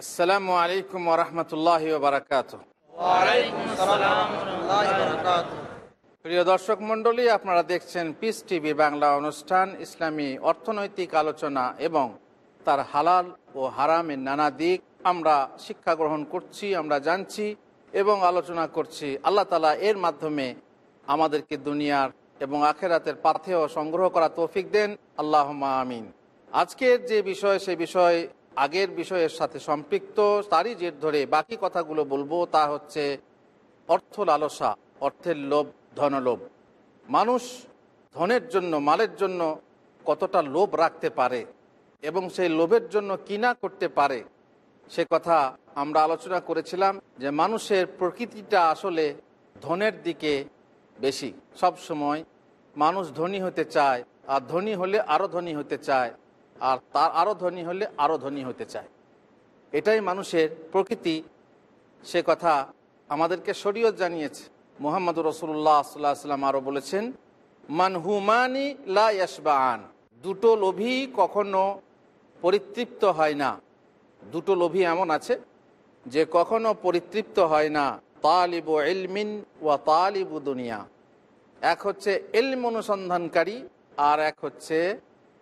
আসসালামু আলাইকুম ওরহমতুল্লাহ বারাকাত প্রিয় দর্শক আপনারা দেখছেন পিস টিভি বাংলা অনুষ্ঠান, ইসলামী অর্থনৈতিক আলোচনা এবং তার হালাল ও হারামের নানা দিক। আমরা শিক্ষা গ্রহণ করছি, আমরা জানছি এবং আলোচনা করছি। আল্লাহ তালা এর মাধ্যমে আমাদেরকে দুনিয়ার এবং আখেরাতের পাথেয় সংগ্রহ করা তৌফিক দেন। আল্লাহ আমিন। আজকের যে বিষয়, সে বিষয় আগের বিষয়ের সাথে সম্পৃক্ত, তারই জের ধরে বাকি কথাগুলো বলব, তা হচ্ছে অর্থ লালসা অর্থের লোভ, ধনলোভ। মানুষ ধনের জন্য, মালের জন্য কতটা লোভ রাখতে পারে এবং সেই লোভের জন্য কিনা করতে পারে, সে কথা আমরা আলোচনা করেছিলাম যে মানুষের প্রকৃতিটা আসলে ধনের দিকে বেশি। সব সময় মানুষ ধনী হতে চায়, আর ধনী হলে আরও ধনী হতে চায়। আর তার আরও ধনী হলে আরও ধনী হতে চায়। এটাই মানুষের প্রকৃতি। সে কথা আমাদেরকে শরীয়ত জানিয়েছে। মোহাম্মদ রসুল্লাহ সাল্লাহ সাল্লাম আরও বলেছেন মানহুমানি লা ইয়াসবান দুটো লোভী কখনো পরিতৃপ্ত হয় না। দুটো লোভী এমন আছে যে কখনো পরিতৃপ্ত হয় না। তালিব এলমিন ওয়া তালিবু দুনিয়া। এক হচ্ছে এলম অনুসন্ধানকারী আর এক হচ্ছে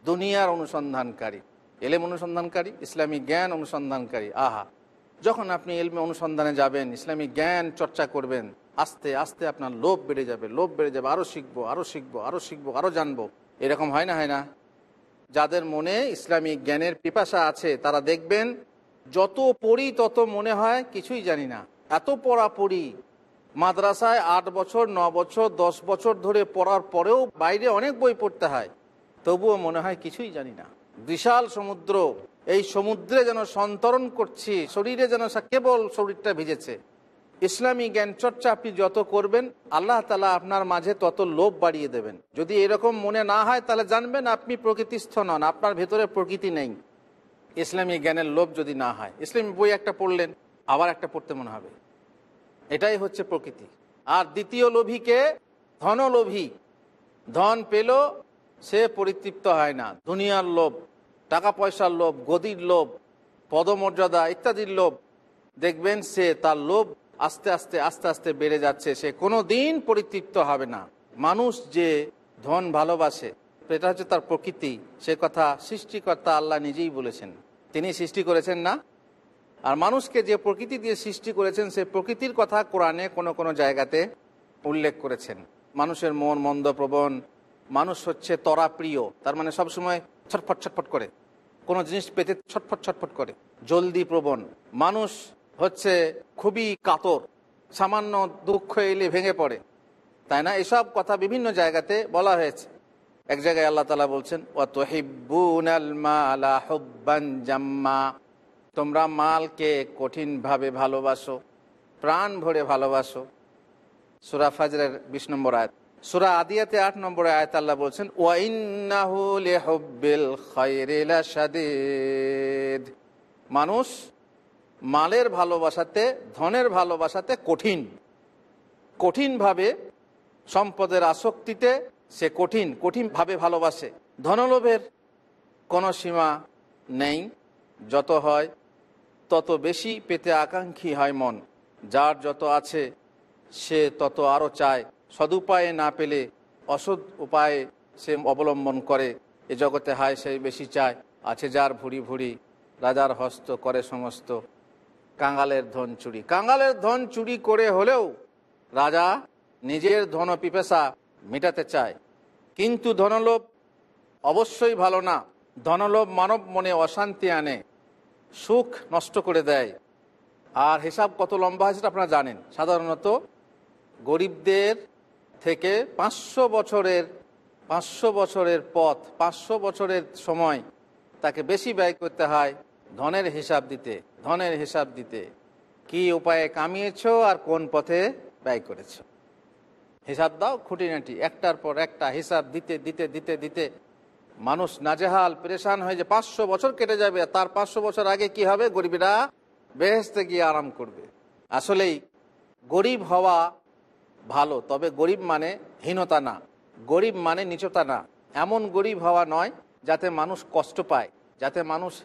দুনিয়ার অনুসন্ধানকারী, এলেম অনুসন্ধানকারী, ইসলামী জ্ঞান অনুসন্ধানকারী, আহা। যখন আপনি এলমে অনুসন্ধানে যাবেন, ইসলামী জ্ঞান চর্চা করবেন, আস্তে আস্তে আপনার লোভ বেড়ে যাবে, লোভ বেড়ে যাবে আরও শিখব আরও শিখব আরও শিখব আরও জানব। এরকম হয় না হয় না? যাদের মনে ইসলামী জ্ঞানের পিপাসা আছে, তারা দেখবেন, যত পড়ি তত মনে হয়, কিছুই জানি না। এত পড়া পড়ি, মাদ্রাসায় আট বছর, ন বছর, দশ বছর ধরে পড়ার পরেও বাইরে অনেক বই পড়তে হয়। তবুও মনে হয় কিছুই জানি না। বিশাল সমুদ্র, এই সমুদ্রে যেন সন্তরণ করছি, শরীরে যেন কেবল শরীরটা ভিজেছে। ইসলামী জ্ঞান চর্চা আপনি যত করবেন, আল্লাহ তালা আপনার মাঝে তত লোভ বাড়িয়ে দেবেন। যদি এরকম মনে না হয়, তাহলে জানবেন আপনি প্রকৃতিস্থ নন, আপনার ভেতরে প্রকৃতি নেই। ইসলামী জ্ঞানের লোভ যদি না হয়, ইসলামী বই একটা পড়লেন, আবার একটা পড়তে মনে হবে। এটাই হচ্ছে প্রকৃতি। আর দ্বিতীয় লোভীকে ধনলোভী। ধন পেল সে পরিতৃপ্ত হয় না। দুনিয়ার লোভ টাকা পয়সার লোভ, গদির লোভ, পদমর্যাদা ইত্যাদির লোভ। দেখবেন সে তার লোভ আস্তে আস্তে আস্তে আস্তে বেড়ে যাচ্ছে। সে কোনো দিন পরিতৃপ্ত হবে না। মানুষ যে ধন ভালোবাসে, এটা হচ্ছে তার প্রকৃতি। সে কথা সৃষ্টিকর্তা আল্লাহ নিজেই বলেছেন। তিনি সৃষ্টি করেছেন না। আর মানুষকে যে প্রকৃতি দিয়ে সৃষ্টি করেছেন, সে প্রকৃতির কথা কোরআনে কোনো কোনো জায়গাতে উল্লেখ করেছেন। মানুষের মন মন্দ প্রবণ মানুষ হচ্ছে তরা প্রিয় তার মানে সবসময় ছটফট ছটফট করে। কোনো জিনিস পেতে ছটফট ছটফট করে। জলদি প্রবণ। মানুষ হচ্ছে খুবই কাতর। সামান্য দুঃখ এলে ভেঙে পড়ে। তাই না? এসব কথা বিভিন্ন জায়গাতে বলা হয়েছে। এক জায়গায় আল্লাহ তালা বলছেন জাম্মা। তোমরা মালকে কঠিনভাবে ভালোবাসো, প্রাণ ভরে ভালোবাসো। সুরা ফাজরের বিশ নম্বর আয়াত। সুরা আদিয়াতে আট নম্বর আয়াত আল্লাহ বলছেন মানুষ মালের ভালোবাসাতে, ধনের ভালোবাসাতে কঠিন। কঠিনভাবে সম্পদের আসক্তিতে সে কঠিন, কঠিনভাবে ভালোবাসে। ধনলোভের কোনো সীমা নেই। যত হয়, তত বেশি পেতে আকাঙ্ক্ষী হয় মন। যার যত আছে, সে তত আরও চায়। সদুপায়ে না পেলে অসৎ উপায়ে সে অবলম্বন করে। এ জগতে হায় সে বেশি চায়। আছে যার ভুড়ি ভুড়ি, রাজার হস্ত করে সমস্ত। কাঙ্গালের ধন চুরি। কাঙ্গালের ধন চুরি করে হলেও রাজা নিজের ধন পিপেসা মেটাতে চায়। কিন্তু ধনলোভ অবশ্যই ভালো না। ধনলোভ মানব মনে অশান্তি আনে, সুখ নষ্ট করে দেয়। আর হিসাব কত লম্বা হয় সেটা আপনারা জানেন। সাধারণত গরিবদের থেকে পাঁচশো বছরের পাঁচশো বছরের পথ, পাঁচশো বছরের সময় তাকে বেশি ব্যয় করতে হয় ধনের হিসাব দিতে, ধনের হিসাব দিতে। কি উপায়ে কামিয়েছ আর কোন পথে ব্যয় করেছ? হিসাব দাও খুঁটিনাটি, একটার পর একটা হিসাব দিতে দিতে দিতে দিতে। মানুষ নাজেহাল, পরেশান হয়ে যে পাঁচশো বছর কেটে যাবে তার পাঁচশো বছর আগে কি হবে? গরিবরা বেহেস্তে গিয়ে আরাম করবে। আসলেই গরিব হওয়া ভালো, তবে গরিব মানে হীনতা না। গরিব মানে নিচতা না। এমন গরিব হওয়া নয় যাতে মানুষ কষ্ট পায়, যাতে মানুষ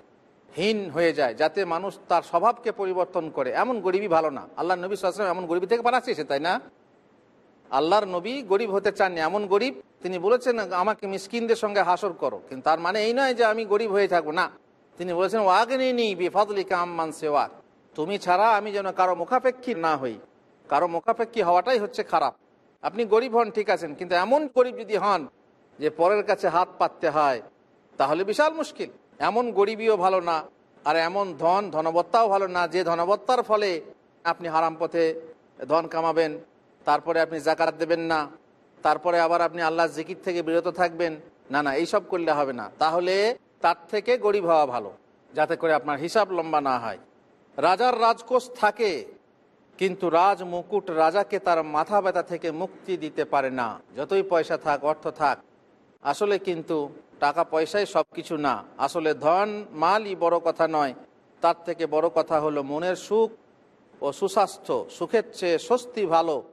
হীন হয়ে যায়, যাতে মানুষ তার স্বভাবকে পরিবর্তন করে। এমন গরিবই ভালো না। আল্লাহ নবী সাল্লাম এমন গরিবী থেকে বানাচ্ছে তাই না? আল্লাহর নবী গরিব হতে চাননি। এমন গরিব, তিনি বলেছেন, আমাকে মিসকিনদের সঙ্গে হাসর করো। কিন্তু তার মানে এই নয় যে আমি গরিব হয়ে থাকব, না। তিনি বলেছেন ওয়াগনি নি বিফাদলি কাম্মান সেওয়াক। তুমি ছাড়া আমি যেন কারও মুখাপেক্ষী না হই। কারও মুখাপেক্ষী হওয়াটাই হচ্ছে খারাপ। আপনি গরিব হন, ঠিক আছেন, কিন্তু এমন গরিব যদি হন যে পরের কাছে হাত পাততে হয়, তাহলে বিশাল মুশকিল। এমন গরিবীও ভালো না, আর এমন ধন ধনবত্তাও ভালো না, যে ধনবত্তার ফলে আপনি হারাম পথে ধন কামাবেন, তারপরে আপনি জাকাত দেবেন না, তারপরে আবার আপনি আল্লাহ জিকির থেকে বিরত থাকবেন। না না, এইসব করলে হবে না। তাহলে তার থেকে গরিব হওয়া ভালো, যাতে করে আপনার হিসাব লম্বা না হয়। রাজার রাজকোষ থাকে কিন্তু রাজ মুকুট রাজাকে তার মাথা ব্যথা থেকে মুক্তি দিতে পারে না। যতই পয়সা থাক, অর্থ থাক, আসলে কিন্তু টাকা পয়সাই সব কিছু না। আসলে ধন মালই বড় কথা নয়। তার থেকে বড় কথা হলো মনের সুখ ও সুস্বাস্থ্য। সুখের চেয়ে স্বস্তি ভালো।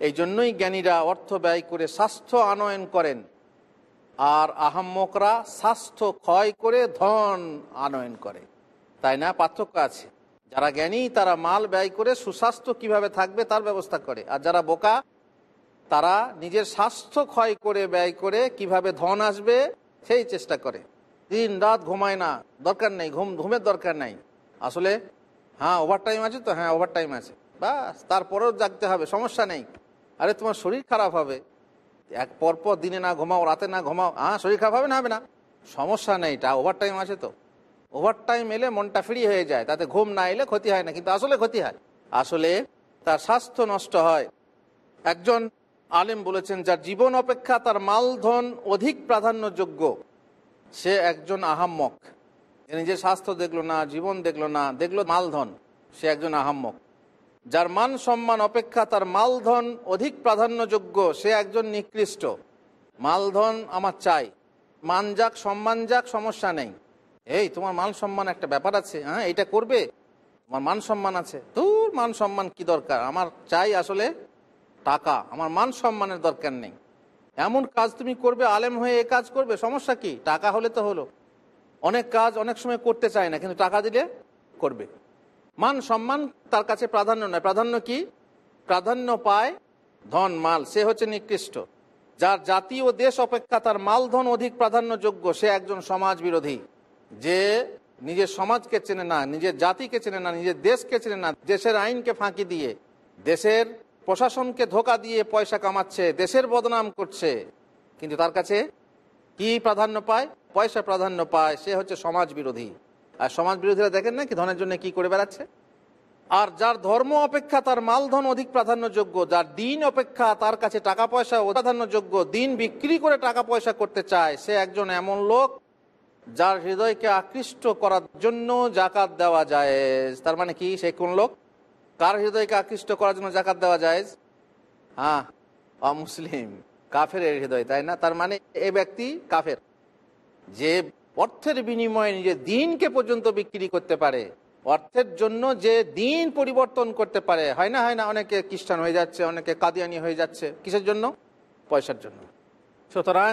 এই জন্যই জ্ঞানীরা অর্থ ব্যয় করে স্বাস্থ্য আনয়ন করেন। আর আহাম্মকরা স্বাস্থ্য ক্ষয় করে ধন আনয়ন করে। তাই না? পার্থক্য আছে। যারা জ্ঞানী, তারা মাল ব্যয় করে সুস্বাস্থ্য কীভাবে থাকবে তার ব্যবস্থা করে। আর যারা বোকা, তারা নিজের স্বাস্থ্য ক্ষয় করে, ব্যয় করে কীভাবে ধন আসবে, সেই চেষ্টা করে। দিন রাত ঘুমায় না, দরকার নেই, ঘুম, ঘুমের দরকার নাই। আসলে হ্যাঁ ওভার টাইম আছে তো? হ্যাঁ ওভার টাইম আছে। বাস, তারপরেও জাগতে হবে, সমস্যা নেই। আরে, তোমার শরীর খারাপ হবে। এক, পরপর দিনে না ঘুমাও, রাতে না ঘুমাও। হ্যাঁ শরীর খারাপ হবে না হবে না। সমস্যা নেই তা ওভার টাইম আছে তো? ওভার টাইম এলে মনটা ফ্রি হয়ে যায়, তাতে ঘুম না এলে ক্ষতি হয় না, কিন্তু আসলে ক্ষতি হয়। আসলে তার স্বাস্থ্য নষ্ট হয়। একজন আলেম বলেছেন, যার জীবন অপেক্ষা তার মালধন অধিক প্রাধান্যযোগ্য, সে একজন আহাম্মক। নিজের স্বাস্থ্য দেখল না, জীবন দেখল না, দেখল মালধন, সে একজন আহাম্মক। যার মান সম্মান অপেক্ষা তার মালধন অধিক প্রাধান্যযোগ্য, সে একজন নিকৃষ্ট। মালধন আমার চাই। মান যাক, সম্মান যাক, সমস্যা নেই। এই, তোমার মান সম্মান একটা ব্যাপার আছে হ্যাঁ এটা করবে? তোমার মান সম্মান আছে? তোর মান সম্মান কি দরকার? আমার চাই আসলে টাকা। আমার মান সম্মানের দরকার নেই। এমন কাজ তুমি করবে, আলেম হয়ে এ কাজ করবে? সমস্যা কি? টাকা হলে তো হলো। অনেক কাজ অনেক সময় করতে চায় না, কিন্তু টাকা দিলে করবে। মান সম্মান তার কাছে প্রাধান্য নয়। প্রাধান্য কি? প্রাধান্য পায় ধন, মাল। সে হচ্ছে নিকৃষ্ট। যার জাতি ও দেশ অপেক্ষা তার মালধন অধিক প্রাধান্যযোগ্য। সে একজন সমাজ বিরোধী যে নিজের সমাজকে চেনে না, নিজের জাতিকে চেনে না, নিজের দেশকে চেনে না, দেশের আইনকে ফাঁকি দিয়ে, দেশের প্রশাসনকে ধোকা দিয়ে পয়সা কামাচ্ছে, দেশের বদনাম করছে, কিন্তু তার কাছে কি প্রাধান্য পায়? পয়সা প্রাধান্য পায়, সে হচ্ছে সমাজ বিরোধী। আর সমাজ বিরোধীরা দেখেন না কি ধনের জন্য কি করে বেড়াচ্ছে? আর যার ধর্ম অপেক্ষা তার মালধন অধিক প্রাধান্যযোগ্য, যার দিন অপেক্ষা তার কাছে টাকা পয়সা প্রাধান্যযোগ্য, দিন বিক্রি করে টাকা পয়সা করতে চায়, সে একজন এমন লোক যার হৃদয়কে আকৃষ্ট করার জন্য জাকাত দেওয়া যায় তার মানে কি? সে কোন লোক? কার হৃদয়কে আকৃষ্ট করার জন্য জাকাত দেওয়া যায় হ্যাঁ অমুসলিম কাফের হৃদয়, তাই না? তার মানে এ ব্যক্তি কাফের। যে অর্থের বিনিময়ে নিজের দিনকে পর্যন্ত বিক্রি করতে পারে, অর্থের জন্য যে দিন পরিবর্তন করতে পারে, হয় না হয় না, অনেকে খ্রিস্টান হয়ে যাচ্ছে, অনেকে কাদিয়ানি হয়ে যাচ্ছে, কিসের জন্য? পয়সার জন্য। সুতরাং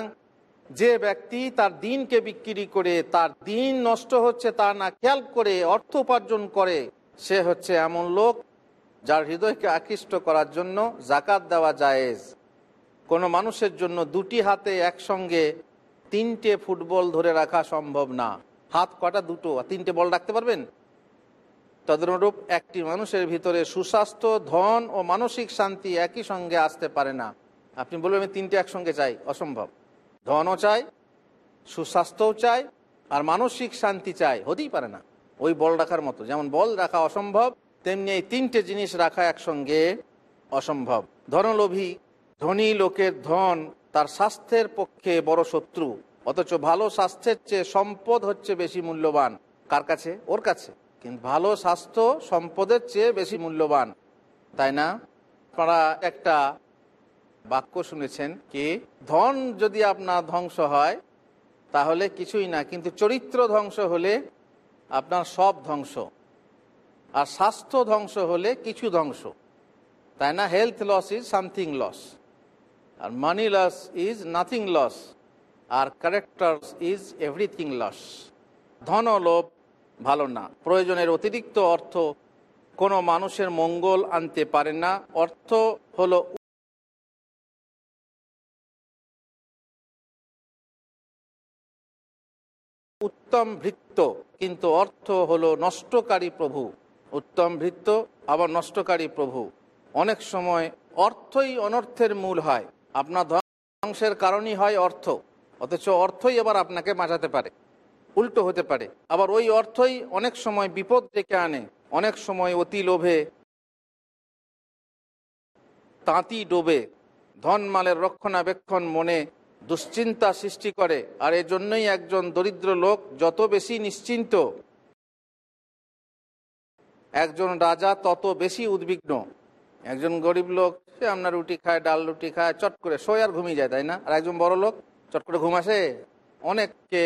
যে ব্যক্তি তার দিনকে বিক্রি করে, তার দিন নষ্ট হচ্ছে তা না খেয়াল করে অর্থ উপার্জন করে, সে হচ্ছে এমন লোক যার হৃদয়কে আকৃষ্ট করার জন্য জাকাত দেওয়া জায়েজ। কোনো মানুষের জন্য দুটি হাতে একসঙ্গে তিনটে ফুটবল ধরে রাখা সম্ভব না। হাত কটা দুটো? তিনটে বল রাখতে পারবেন? তদনুরূপ একটি মানুষের ভিতরে সুস্বাস্থ্য, ধন ও মানসিক শান্তি একই সঙ্গে আসতে পারে না। আপনি বলবেন, আমি তিনটে একসঙ্গে চাই। অসম্ভব। ধনও চাই, সুস্বাস্থ্যও চাই, আর মানসিক শান্তি চাই। হতেই পারে না। ওই বল রাখার মতো। যেমন বল রাখা অসম্ভব, তেমনি এই তিনটে জিনিস রাখা একসঙ্গে অসম্ভব। ধনলোভী, ধনী লোকের ধন, তার স্বাস্থ্যের পক্ষে বড় শত্রু। অথচ ভালো স্বাস্থ্যের চেয়ে সম্পদ হচ্ছে বেশি মূল্যবান। কার কাছে? ওর কাছে। কিন্তু ভালো স্বাস্থ্য সম্পদের চেয়ে বেশি মূল্যবান। তাই না? আপনারা একটা বাক্য শুনেছেন কি, ধন যদি আপনার ধ্বংস হয়, তাহলে কিছুই না, কিন্তু চরিত্র ধ্বংস হলে আপনার সব ধ্বংস। আর স্বাস্থ্য ধ্বংস হলে কিছু ধ্বংস। তাই না? Health loss is something loss R money loss is nothing loss R character is everything loss ধন লোভ ভালো না। প্রয়োজনের অতিরিক্ত অর্থ কোনো মানুষের মঙ্গল আনতে পারে না। অর্থ হলো উত্তম ভৃত্য, কিন্তু অর্থ হলো নষ্টকারী প্রভু। উত্তম ভৃত্য, আবার নষ্টকারী প্রভু। অনেক সময় অর্থই অনর্থের মূল হয়। আপনার ধ্বংসের কারণই হয় অর্থ, অথচ অর্থই আবার আপনাকে বাঁচাতে পারে, উল্টো হতে পারে। আবার ওই অর্থই অনেক সময় বিপদ ডেকে আনে, অনেক সময় অতি লোভে তাঁতি ডোবে। ধন মালের রক্ষণাবেক্ষণ মনে দুশ্চিন্তা সৃষ্টি করে, আর এজন্যই একজন দরিদ্র লোক যত বেশি নিশ্চিন্ত, একজন রাজা তত বেশি উদ্বিগ্ন। একজন গরিব লোক, সে আপনার রুটি খায়, ডাল রুটি খায়, চট করে শোয় আর ঘুমিয়ে যায়, তাই না? আর একজন বড় লোক, চট করে ঘুম আসে, অনেককে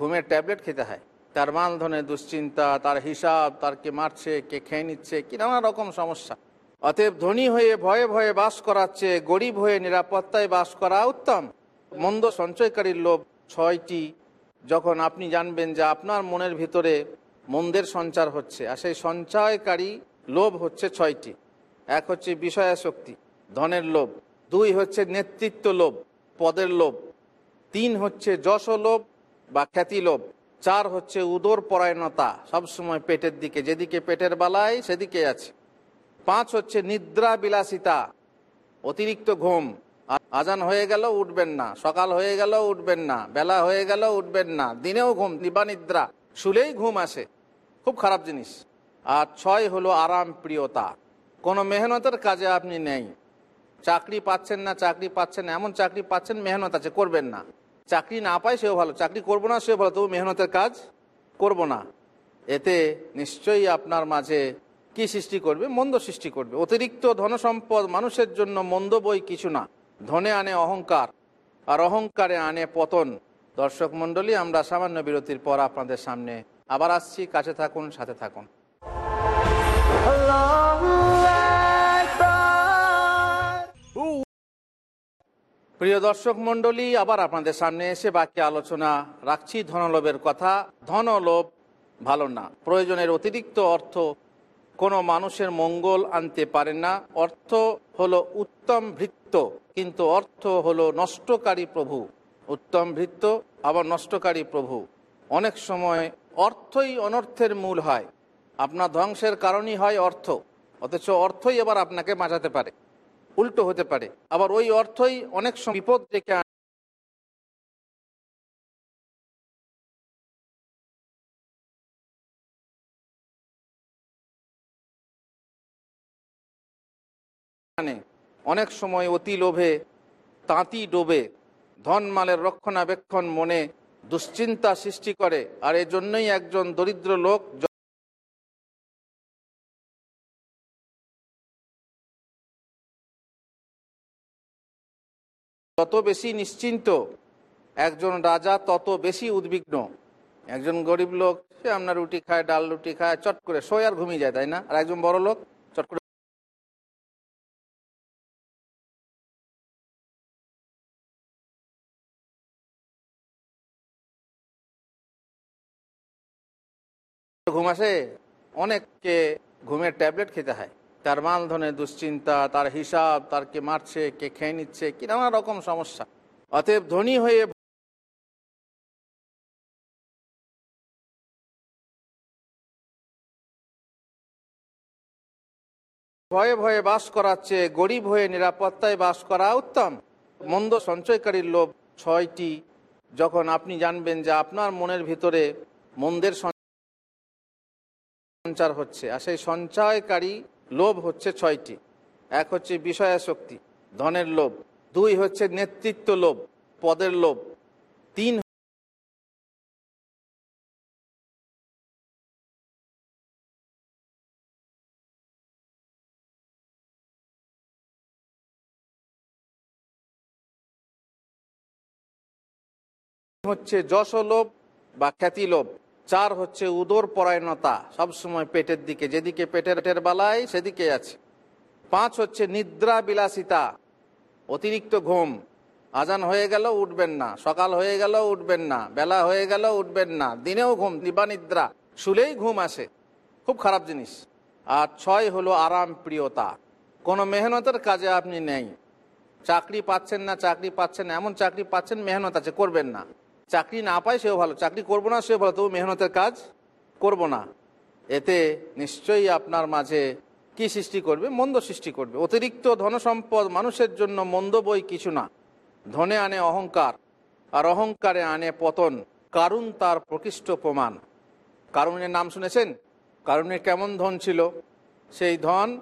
ঘুমের ট্যাবলেট খেতে হয়। তার মালধনের দুশ্চিন্তা, তার হিসাব, তার কে মারছে, কে খেয়ে নিচ্ছে, কি নানা রকম সমস্যা। অতএব ধনী হয়ে ভয়ে ভয়ে বাস করাচ্ছে, গরিব হয়ে নিরাপত্তায় বাস করা উত্তম। মন্দ সঞ্চয়কারীর লোভ ছয়টি, যখন আপনি জানবেন যে আপনার মনের ভিতরে মন্দের সঞ্চার হচ্ছে, আর সেই সঞ্চয়কারী লোভ হচ্ছে ছয়টি। এক হচ্ছে বিষয়াশক্তি ধনের লোভ, দুই হচ্ছে নেতৃত্ব লোভ, পদের লোভ, তিন হচ্ছে যশ লোভ বা খ্যাতি লোভ, চার হচ্ছে উদর পরায়ণতা সবসময় পেটের দিকে, যেদিকে পেটের বালাই সেদিকে আছে। পাঁচ হচ্ছে নিদ্রা বিলাসিতা অতিরিক্ত ঘুম আজান হয়ে গেল উঠবেন না, সকাল হয়ে গেল উঠবেন না, বেলা হয়ে গেল উঠবেন না, দিনেও ঘুম দিবা নিদ্রা, শুলেই ঘুম আসে, খুব খারাপ জিনিস। আর ছয় হলো আরাম প্রিয়তা, কোনো মেহনতের কাজে আপনি নেই। চাকরি পাচ্ছেন না, চাকরি পাচ্ছেন না, এমন চাকরি পাচ্ছেন, মেহনত আছে, করবেন না। চাকরি না পায়, সেও ভালো, চাকরি করব না, সেও ভালো, তবু মেহনতের কাজ করব না। এতে নিশ্চয়ই আপনার মাঝে কি সৃষ্টি করবে? মন্দ সৃষ্টি করবে। অতিরিক্ত ধনসম্পদ মানুষের জন্য মন্দ বই কিছু না। ধনে আনে অহংকার, আর অহংকারে আনে পতন। দর্শক মণ্ডলী, আমরা সামান্য বিরতির পর আপনাদের সামনে আবার আসছি। কাছে থাকুন, সাথে থাকুন। প্রিয় দর্শক মণ্ডলী, আবার আপনাদের সামনে এসে বাকি আলোচনা রাখছি। ধনলোভের কথা। ধনলোভ ভালো না। প্রয়োজনের অতিরিক্ত অর্থ কোনো মানুষের মঙ্গল আনতে পারে না। অর্থ হলো উত্তম ভৃত্য, কিন্তু অর্থ হলো নষ্টকারী প্রভু। উত্তম ভৃত্য, আবার নষ্টকারী প্রভু। অনেক সময় অর্থই অনর্থের মূল হয়। আপনার ধ্বংসের কারণই হয় অর্থ, অথচ অর্থই আবার আপনাকে বাঁচাতে পারে, উল্টো হতে পারে। আবার ওই অর্থই অনেক সময় বিপদ ডেকে অনেক সময় অতি লোভে তাঁতি ডোবে ধন মালের রক্ষণাবেক্ষণ মনে দুশ্চিন্তা সৃষ্টি করে, আর এজন্যই একজন দরিদ্র লোক যত বেশি নিশ্চিন্ত একজন রাজা, তত বেশি উদ্বিগ্ন। একজন গরিব লোক, সে আপনার রুটি খায়, ডাল রুটি খায়, চট করে শোয় আর ঘুমিয়ে যায়, তাই না? আর একজন বড় লোক ঘুম আসে? অনেককে ঘুমের ট্যাবলেট খেতে হয়। তার মালধনের দুশ্চিন্তা, তার হিসাব, তার কে মারছে, কে খেয়ে নিচ্ছে, কি নানা রকম সমস্যা। অতএব ধনী হয়ে ভয়ে ভয়ে বাস করাচ্ছে, গরিব হয়ে নিরাপত্তায় বাস করা উত্তম। মন্দ সঞ্চয়কারীর লোভ ছয়টি। যখন আপনি জানবেন যে আপনার মনের ভিতরে মন্দের সঞ্চার হচ্ছে, আর সেই সঞ্চয়কারী লোভ হচ্ছে ছয়টি। এক হচ্ছে বিষয়াশক্তি ধনের লোভ। দুই হচ্ছে নেতৃত্ব লোভ, পদের লোভ। তিন হচ্ছে যশ লোভ বা খ্যাতি লোভ চার হচ্ছে উদর পরায়ণতা সবসময় পেটের দিকে, যেদিকে পেটের পেটের সেদিকে আছে। পাঁচ হচ্ছে নিদ্রা বিলাসিতা, অতিরিক্ত ঘুম। আজান হয়ে গেল উঠবেন না, সকাল হয়ে গেল উঠবেন না, বেলা হয়ে গেল উঠবেন না, দিনেও ঘুম দিবা নিদ্রা, শুলেই ঘুম আসে। খুব খারাপ জিনিস। আর ছয় হলো আরাম প্রিয়তা, কোনো মেহনতের কাজে আপনি নেই। চাকরি পাচ্ছেন না, চাকরি পাচ্ছেন এমন চাকরি পাচ্ছেন, মেহনত আছে, করবেন না। চাকরি না পায়, সেও ভালো। চাকরি করব না, সেও ভালো। তবু মেহনতের কাজ করব না। এতে নিশ্চয়ই আপনার মাঝে কি সৃষ্টি করবে? মন্দ সৃষ্টি করবে। অতিরিক্ত ধনসম্পদ মানুষের জন্য মন্দ বই কিছু না। ধনে আনে অহংকার, আর অহংকারে আনে পতন। কারণ তার প্রকৃষ্ট প্রমাণ। কারণের নাম শুনেছেন? কারণের কেমন ধন ছিল? সেই ধন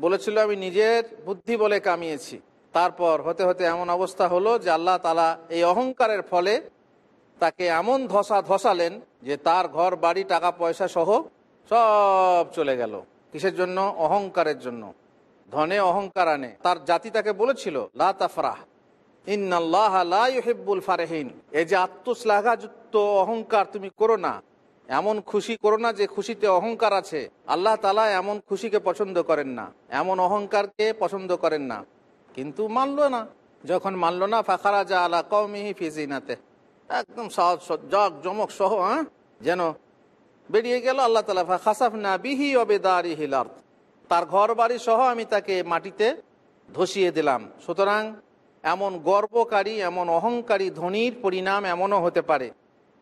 বলেছিল, আমি নিজের বুদ্ধি বলে কামিয়েছি। তারপর হতে হতে এমন অবস্থা হলো যে আল্লাহ তালা এই অহংকারের ফলে তাকে এমন ধসা ধসালেন যে তার ঘর, বাড়ি, টাকা, পয়সা সহ সব চলে গেল। কিসের জন্য? অহংকারের জন্য। ধনে অহংকার আনে। তার জাতি তাকে বলেছিল, লা তাফরাহ, ইন্নাল্লাহ লা ইউহিব্বুল ফারেহিন। এই যে আত্মশ্লাঘাযুক্ত অহংকার তুমি করো না, এমন খুশি করো না যে খুশিতে অহংকার আছে। আল্লাহ তালা এমন খুশিকে পছন্দ করেন না, এমন অহংকারকে পছন্দ করেন না। কিন্তু মানলো না। যখন মানলো না ফাখারা যা আলা কৌমিহি ফিজিনাতে একদম সহজ জগ জমক সহ হ্যাঁ? যেন বেরিয়ে গেল আল্লাহ তালা খাসাফ না বিহি অবেদারি হিলার তার ঘর বাড়ি সহ আমি তাকে মাটিতে ধসিয়ে দিলাম। সুতরাং এমন গর্বকারী, এমন অহংকারী ধনির পরিণাম এমনও হতে পারে।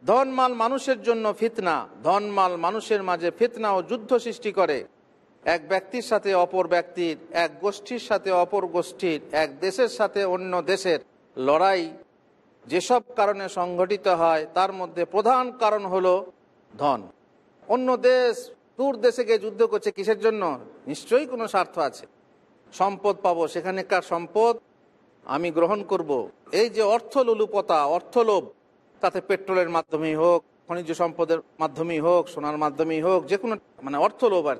ধনমাল মানুষের জন্য ফিতনা, ধনমাল মানুষের মাঝে ফিতনা ও যুদ্ধ সৃষ্টি করে। এক ব্যক্তির সাথে অপর ব্যক্তির, এক গোষ্ঠীর সাথে অপর গোষ্ঠীর, এক দেশের সাথে অন্য দেশের লড়াই যেসব কারণে সংঘটিত হয়, তার মধ্যে প্রধান কারণ হলো ধন। অন্য দেশ দূর দেশে গিয়ে যুদ্ধ করছে কিসের জন্য? নিশ্চয়ই কোনো স্বার্থ আছে। সম্পদ পাবো, সেখানেকার সম্পদ আমি গ্রহণ করব। এই যে অর্থ লোলুপতা অর্থলোভ, তাতে পেট্রোলের মাধ্যমেই হোক, খনিজ সম্পদের মাধ্যমেই হোক, সোনার মাধ্যমেই হোক, যে কোনো মানে অর্থ লোভ আর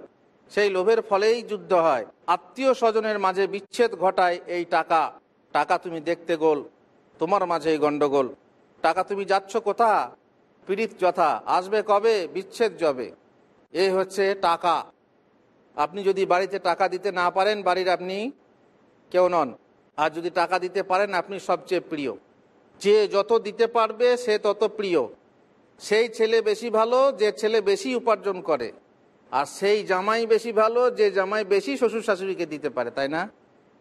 সেই লোভের ফলেই যুদ্ধ হয়। আত্মীয় স্বজনের মাঝে বিচ্ছেদ ঘটায় এই টাকা। টাকা তুমি দেখতে গোল। তোমার মাঝে এই গন্ডগোল। টাকা তুমি যাচ্ছ কোথা? পীড়িত যথা, আসবে কবে? বিচ্ছেদ যাবে। এ হচ্ছে টাকা। আপনি যদি বাড়িতে টাকা দিতে না পারেন, বাড়ির আপনি কেউ নন। আর যদি টাকা দিতে পারেন, আপনি সবচেয়ে প্রিয়। যে যত দিতে পারবে, সে তত প্রিয়। সেই ছেলে বেশি ভালো, যে ছেলে বেশি উপার্জন করে। আর সেই জামাই বেশি ভালো, যে জামাই বেশি শ্বশুর শাশুড়িকে দিতে পারে, তাই না?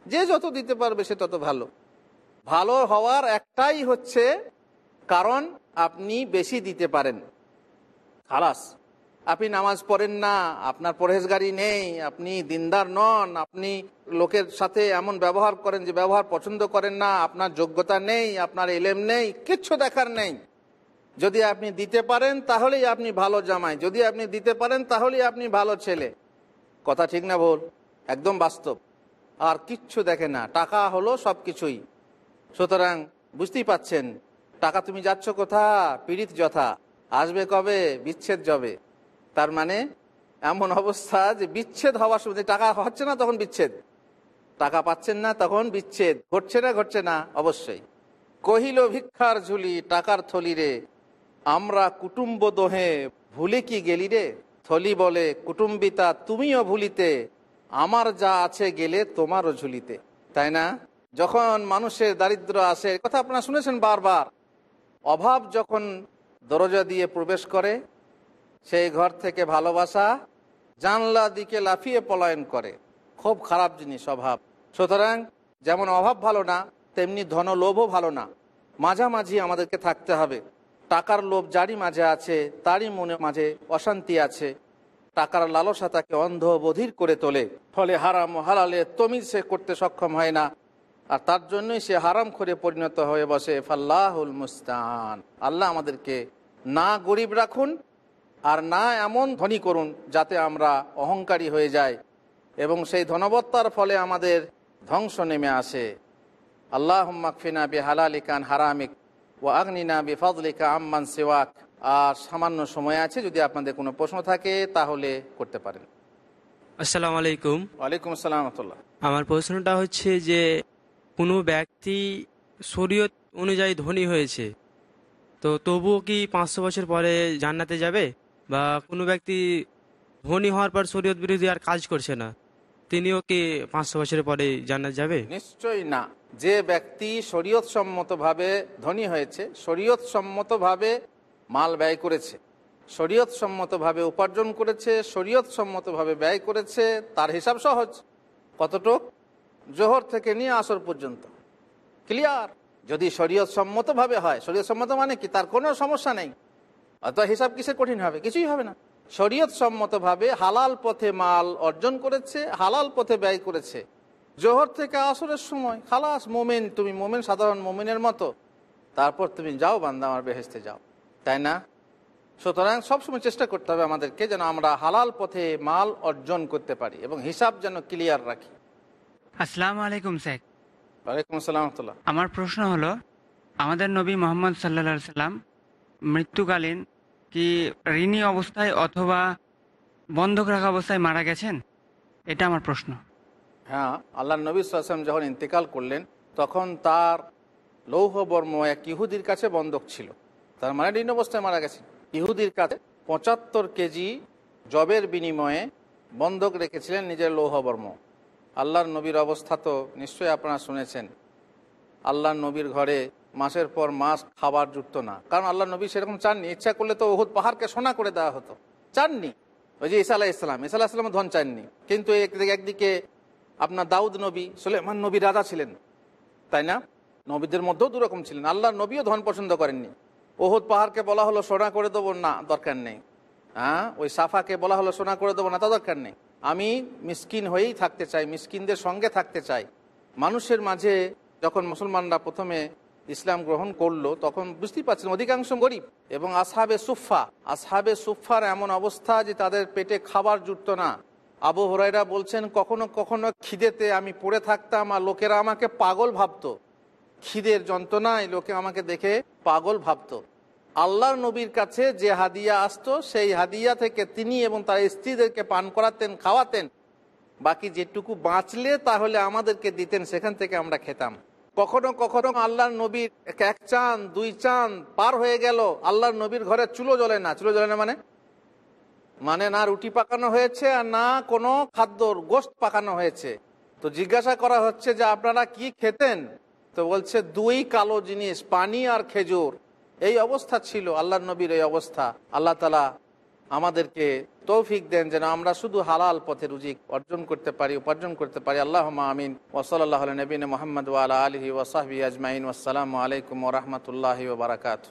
যে যত দিতে পারবে, সে তত ভালো। ভালো হওয়ার একটাই হচ্ছে কারণ আপনি বেশি দিতে পারেন। খালাস, আপনি নামাজ পড়েন না, আপনার পরহেজগারি নেই, আপনি দিনদার নন, আপনি লোকের সাথে এমন ব্যবহার করেন যে ব্যবহার পছন্দ করেন না, আপনার যোগ্যতা নেই, আপনার এলেম নেই, কিচ্ছু দেখার নেই। যদি আপনি দিতে পারেন, তাহলেই আপনি ভালো জামাই। যদি আপনি দিতে পারেন, তাহলেই আপনি ভালো ছেলে। কথা ঠিক না বল একদম বাস্তব। আর কিচ্ছু দেখে না। টাকা হলো সব কিছুই সুতরাং বুঝতেই পাচ্ছেন, টাকা তুমি যাচ্ছ কোথা পীড়িত যথা। আসবে কবে? বিচ্ছেদ যাবে। তার মানে এমন অবস্থা যে বিচ্ছেদ হওয়ার সময় টাকা হচ্ছে না তখন বিচ্ছেদ। টাকা পাচ্ছেন না তখন বিচ্ছেদ। ঘটছে না ঘটছে না, অবশ্যই। কহিল ভিক্ষার ঝুলি, টাকার থলি রে। আমরা কুটুম্ব দোহে ভুলে কি গেলি রে? থলি বলে, কুটুম্বিতা, তুমিও ভুলিতে। আমার যা আছে গেলে তোমারও ঝুলিতে। তাই না? যখন মানুষের দারিদ্র আসে কথা আপনারা শুনেছেন বারবার। অভাব যখন দরজা দিয়ে প্রবেশ করে, সেই ঘর থেকে ভালোবাসা জানলা দিকে লাফিয়ে পলায়ন করে। খুব খারাপ জিনিস অভাব। সুতরাং যেমন অভাব ভালো না, তেমনি ধনলোভও ভালো না। মাঝামাঝি আমাদেরকে থাকতে হবে। টাকার লোভ যারই মাঝে আছে, তারই মনে মাঝে অশান্তি আছে। টাকার লালসা তাকে অন্ধ বধির করে তোলে। ফলে হারাম হালালে তমিজ সে করতে সক্ষম হয় না। আর তার জন্যই সে হারাম করে পরিণত হয়ে বসে ফাল্লাহুল মুস্তান। আল্লাহ আমাদেরকে না গরিব রাখুন আর না এমন ধনী করুন যাতে আমরা অহংকারী হয়ে যাই এবং সেই ধনবত্তার ফলে আমাদের ধ্বংস নেমে আসে। আল্লাহ মাকফিনা বি হালালিকান হারামিক ও আগ্নিনা বি ফজলিকা আম্মান সেওয়াক। আর সামান্য সময় আছে যদি আপনাদের কোনো প্রশ্ন থাকে তাহলে করতে পারেন। আসসালামু আলাইকুম। ওয়ালাইকুম আসসালাম আমার প্রশ্নটা হচ্ছে যে কোনো ব্যক্তি শরীয়ত অনুযায়ী ধনী হয়েছে, তো তবুও কি পাঁচশো বছর পরে জান্নাতে যাবে? বা কোনো ব্যক্তি ধনী হওয়ার পর শরীয়ত বিরোধী আর কাজ করছে না, তিনিও কি পাঁচশো বছর পরে জান্নাত যাবে? নিশ্চয়ই না। যে ব্যক্তি শরীয়ত সম্মতভাবে ধনী হয়েছে শরীয়ত সম্মতভাবে মাল ব্যয় করেছে শরীয়ত সম্মতভাবে উপার্জন করেছে শরীয়ত সম্মতভাবে ব্যয় করেছে, তার হিসাব সহজ। কতটুক? জোহর থেকে নিয়ে আসর পর্যন্ত। ক্লিয়ার যদি শরীয়ত সম্মতভাবে হয় শরীয়ত সম্মত মানে কি? তার কোনো সমস্যা নেই। অথবা হিসাব কিসের কঠিন হবে? কিছুই হবে না। শরীয়ত সম্মতভাবে হালাল পথে মাল অর্জন করেছে, হালাল পথে ব্যয় করেছে। জোহর থেকে আসরের সময়, খালাস, মোমেন, তুমি মোমেন, সাধারণ মোমেনের মতো। তারপর তুমি যাও, বান্দা আমার বেহেস্তে যাও। তাই না? সুতরাং সবসময় চেষ্টা করতে হবে আমাদেরকে যেন আমরা হালাল পথে মাল অর্জন করতে পারি এবং হিসাব যেন ক্লিয়ার রাখি। আসসালামু আলাইকুম শেখ ওয়ালাইকুম আসসালাম। আমার প্রশ্ন হলো আমাদের নবী মোহাম্মদ সাল্লা সাল্লাম মৃত্যুকালীন কি ঋণী অবস্থায় অথবা বন্ধক রাখা অবস্থায় মারা গেছেন? এটা আমার প্রশ্ন। হ্যাঁ আল্লাহ নবী সাল্লাম যখন ইন্তেকাল করলেন তখন তার লৌহ বর্ম এক ইহুদির কাছে বন্ধক ছিল। তার মানে ঋণ অবস্থায় মারা গেছে ইহুদির কাছে পঁচাত্তর কেজি জবের বিনিময়ে বন্ধক রেখেছিলেন নিজের লৌহ বর্ম। আল্লাহর নবীর অবস্থা তো নিশ্চয়ই আপনারা শুনেছেন। আল্লাহর নবীর ঘরে মাসের পর মাস খাবার জুটতো না। কারণ আল্লাহ নবী সেরকম চাননি। ইচ্ছা করলে তো ওহুদ পাহাড়কে সোনা করে দেওয়া হতো। চাননি। ওই যে ইসা আলাহ ইসলাম ইসা আলাহ ইসলাম ধন চাননি। কিন্তু একদিকে একদিকে আপনার দাউদ নবী সুলেমান নবী রাজা ছিলেন। তাই না? নবীদের মধ্যেও দুরকম ছিলেন। আল্লাহ নবীও ধন পছন্দ করেননি। ওহুদ পাহাড়কে বলা হলো সোনা করে দেবো না, দরকার নেই। হ্যাঁ? ওই সাফাকে বলা হলো সোনা করে দেবো না, তা দরকার নেই। আমি মিসকিন হয়েই থাকতে চাই, মিসকিনদের সঙ্গে থাকতে চাই। মানুষের মাঝে যখন মুসলমানরা প্রথমে ইসলাম গ্রহণ করল, তখন বুঝতেই পারছেন অধিকাংশ গরিব এবং আসহাবে সুফা আসহাবে সুফার এমন অবস্থা যে তাদের পেটে খাবার জুটতো না। আবু হরাইরা বলছেন, কখনো কখনো খিদেতে আমি পড়ে থাকতাম আর লোকেরা আমাকে পাগল ভাবতো। খিদের যন্ত্রণায় লোকে আমাকে দেখে পাগল ভাবতো। আল্লাহর নবীর কাছে যে হাদিয়া আসতো, সেই হাদিয়া থেকে তিনি এবং তার স্ত্রীদেরকে পান করাতেন, খাওয়াতেন। বাকি যেটুকু বাঁচলে তাহলে আমাদেরকে দিতেন, সেখান থেকে আমরা খেতাম। কখনো কখনো আল্লাহর নবীর এক চাঁদ, দুই চাঁদ পার হয়ে গেল, আল্লাহর নবীর ঘরে চুলো জ্বলে না। চুলো জ্বলে না মানে? মানে না রুটি পাকানো হয়েছে আর না কোনো খাদ্যর গোস্ত পাকানো হয়েছে। তো জিজ্ঞাসা করা হচ্ছে যে আপনারা কি খেতেন? তো বলছে, দুই কালো জিনিস, পানি আর খেজুর। এই অবস্থা ছিল আল্লাহ নবীর এই অবস্থা। আল্লাহ তালা আমাদেরকে তৌফিক দেন যেন আমরা শুধু হালাল পথে রুজি অর্জন করতে পারি, উপার্জন করতে পারি। আল্লাহ আমিন। ওসলাল্লাহ নবীন মোহাম্মদ ওয়ালা আলহি ওসাহবি আজমাইন। আসসালামু আলাইকুম রহমতুল্লাহ বারাকাতু